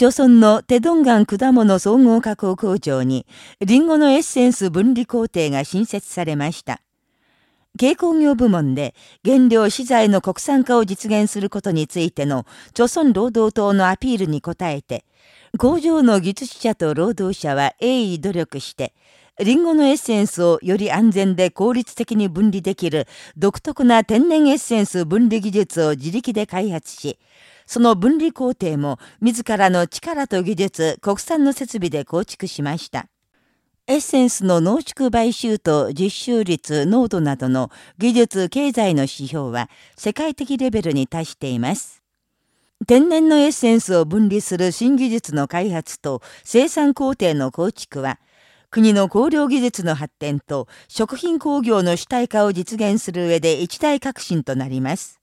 朝村のテドンガン果物総合加工工場に、リンゴのエッセンス分離工程が新設されました。軽工業部門で原料資材の国産化を実現することについての朝鮮労働党のアピールに応えて、工場の技術者と労働者は鋭意努力して、リンゴのエッセンスをより安全で効率的に分離できる独特な天然エッセンス分離技術を自力で開発し、その分離工程も自らの力と技術、国産の設備で構築しました。エッセンスの濃縮買収と実習率、濃度などの技術、経済の指標は世界的レベルに達しています。天然のエッセンスを分離する新技術の開発と生産工程の構築は、国の工業技術の発展と食品工業の主体化を実現する上で一大革新となります。